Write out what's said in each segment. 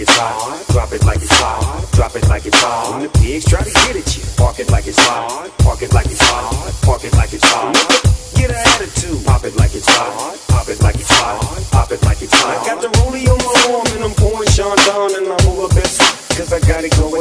it's hot. Drop it like it's hot. Drop it like it's hot. When the pigs try to get at you, park it like it's hot. Park it like it's hot. Park it like it's hot get an attitude. Pop it like it's hot, pop it like it's hot, pop it like it's hot. I got the rollie on my arm and I'm pouring Sean down and I'm over best. Cause I got it going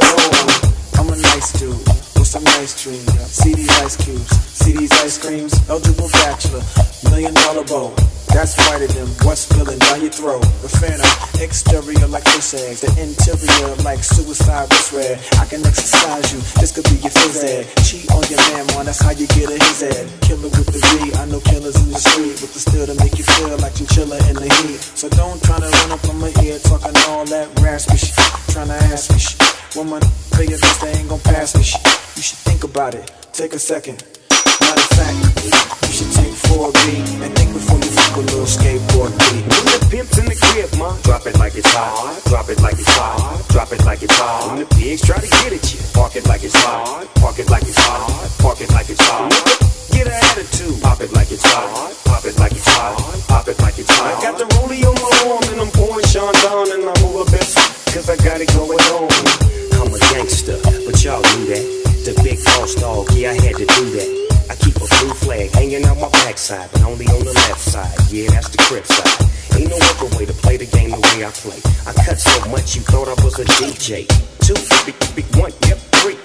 eligible bachelor, million dollar bow. That's right of them, what's spilling down your throat. The phantom, exterior like fish eggs, the interior like suicide wrist red. I can exercise you, this could be your phys ed. Cheat on your man, man, that's how you get a his head. Killer with the V, I know killers in the street with the steel to make you feel like chiller in the heat. So don't try to run up on my ear talking all that raspy shit. Trying to ask me shit. Woman, play your best, they ain't gon' pass me shit. You should think about it, take a second. You should take 4B and think before you fuck a little skateboard beat. When the pimp's in the crib, ma, drop it like it's hot. Drop it like it's hot. Drop it like it's hot. When the pigs try to get at you, park it like it's hot. Park it like it's hot. Park it like it's hot. Get an attitude, pop it like it's hot. Pop it like it's hot. Pop it like it's hot. I got the rollie on my arm and I'm pouring Sean down and I'm over best cause I got my but only on the left side. Yeah, that's the crib side. Ain't no other way to play the game the way I play. I cut so much you thought I was a DJ. Two, big, big, yep, three.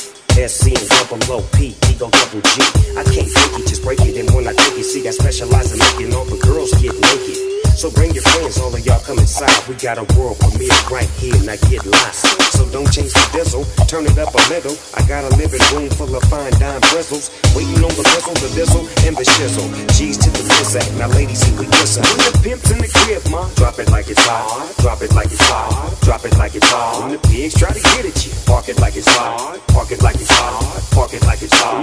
SC and double low P, Ego double G. We got a world premiere right here, now get lost. So don't change the diesel, turn it up a little. I got a living room full of fine dime bristles. Waiting on the bizzle, the dizzle, and the shizzle. G's to the piss Now ladies, here we kiss When the pimp's in the crib, ma, drop it like it's hot. Drop it like it's hot. Drop it like it's hot. When the pigs try to get at you, park it like it's hot. Park it like it's hot. Park it like it's hot.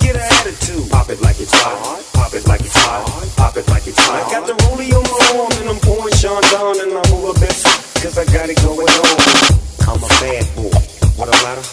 Get an attitude, pop it like it's hot. Pop it like it's hot. Cause I got it going on. I'm a bad boy with a lot of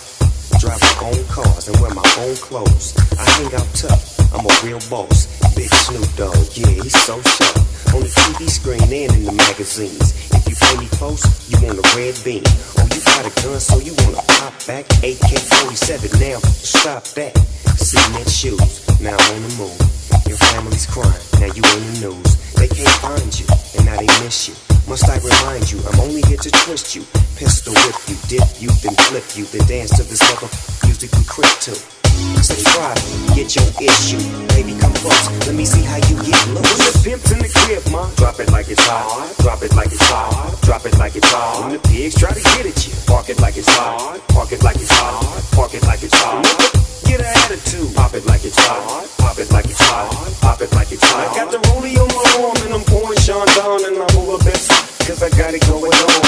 drive my own cars and wear my own clothes. I hang out tough. I'm a real boss. Big Snoop Dogg, yeah, he's so sharp. On the TV screen and in the magazines. If you play me close, you want a red beam. Oh, you got a gun, so you wanna pop back? AK-47, now stop that. Cement shoes, now I'm on the move. Your family's crying, now you in the news. They can't find you, and now they miss you. Must I remind you, I'm only here to twist you. Pistol whip you, dip you, then flip you, then dance to this mother music we crip to. Subscribe, get your issue. Baby, come close, let me see how you get loose. When the pimp's in the crib, ma, drop it like it's hot. Drop it like it's hot. Drop it like it's hot. When the pigs try to get at you, park it like it's hot. Park it like it's hot. Park it like it's hot. cause I got it going on.